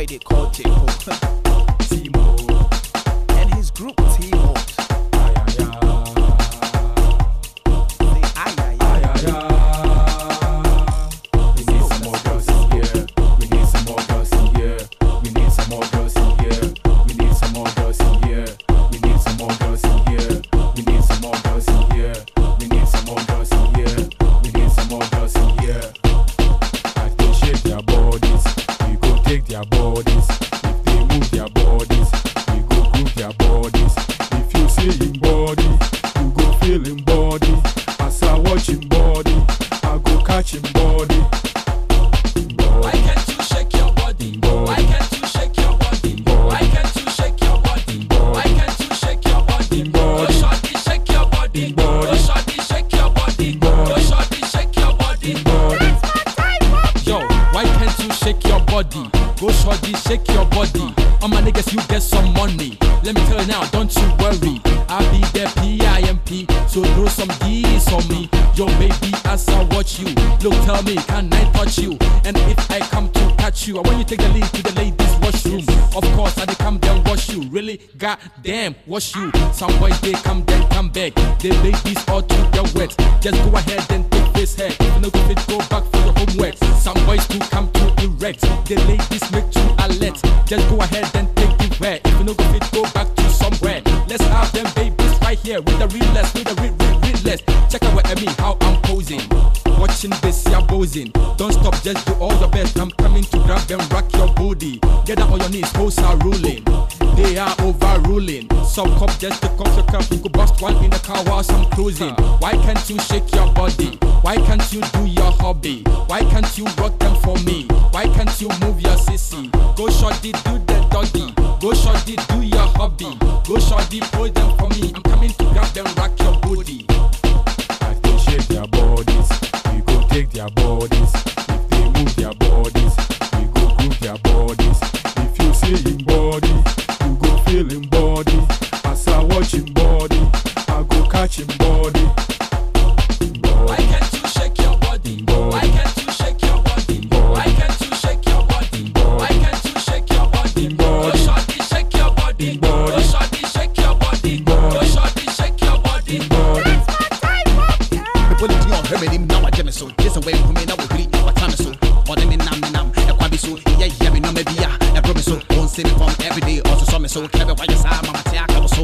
why they call it Simo. Shake your body? Go shorty, shake your body. All my niggas, you get some money. Let me tell you now, don't you worry. I'll be there, P-I-M-P. So throw some D's on me. Yo, baby, as I watch you. Look, tell me, can I touch you? And if you, I want you to take the lead to the ladies' washroom. Of course, I they come down, wash you. Really, goddamn, wash you. Some boys, they come then come back. They ladies all to get wet. Just go ahead and take this head. If you no go fit, go back for your homework. Some boys do come to erect. The ladies make you alert. Just go ahead and take it. If you no go fit, go back to somewhere. Let's have them babies right here with the realest, with the real, real, realest. Check out what I mean, how I'm posing. Watching you're posing. Don't stop, just do all your best. I'm coming to grab and rock your booty. Get down on your knees, hoes are ruling. They are overruling. Some cop just to come your cup. You could bust one in the car while I'm cruising. Why can't you shake your body? Why can't you do your hobby? Why can't you rock them for me? Why can't you move your sissy? Go shorty, do the doggy. Go shorty, do your hobby. Go shorty, hold them for me. I'm coming to grab them, rock your their bodies. If they move their bodies, we go groove their bodies. If you see him body, you go feel him body. As I watch him body, I go catch him body. anim now a me so. Gye sɛ woahu me now, wahuri waka me so. Ɔne me nam menam ɛkwa bi so. Yeah yeah. me nɔma bi a ɛbrɔ me so. Wonse me from everyday ɔsosɔ me so. Na bɛwayɛ saa mamate I come so.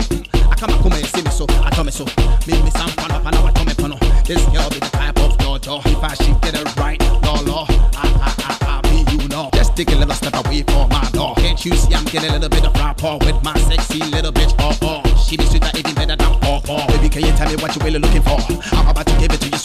Aka makoma see me so. Atɔ me so. Make me memesa mpa nɔpa na watɔ me po no this girl be the type of dɔdɔ if I she get it right lɔlɔ ah, ah, ah, you know. Just take a little step away from my door. Can't you see I'm getting a little bit of rapport with my sexy little bitch? Oh oh. She be sweeter even better than oh oh. Baby can you tell me what you really looking for? I'm about to give it to you.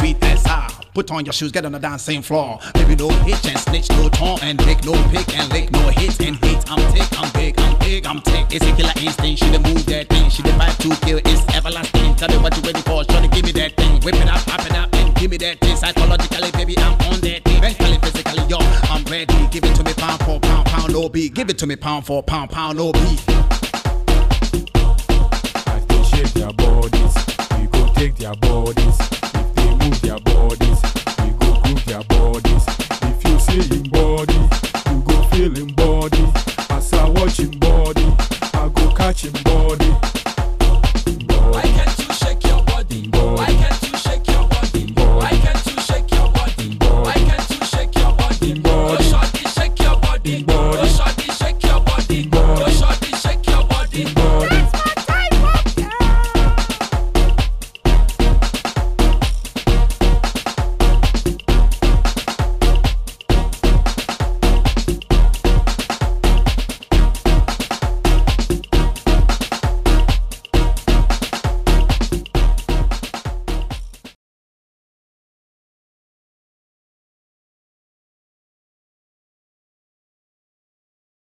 Put on your shoes, get on the dancing floor. Baby, no hitch and snitch, no torn and dick, no pick and lick, no hits and hate. I'm tick, I'm big, I'm big, I'm tick. It's a killer instinct. She the move that thing, she the vibe to kill. It's everlasting. Tell me what you waiting for. Try to give me that thing. Whip it up, pop it up, and give me that thing. Psychologically, baby, I'm on that thing. Mentally, physically, yo, I'm ready. Give it to me pound for pound, pound, no beat. Give it to me pound for pound, pound, no beat. As they shake their bodies, we go take their bodies. If they move their bodies, catching body.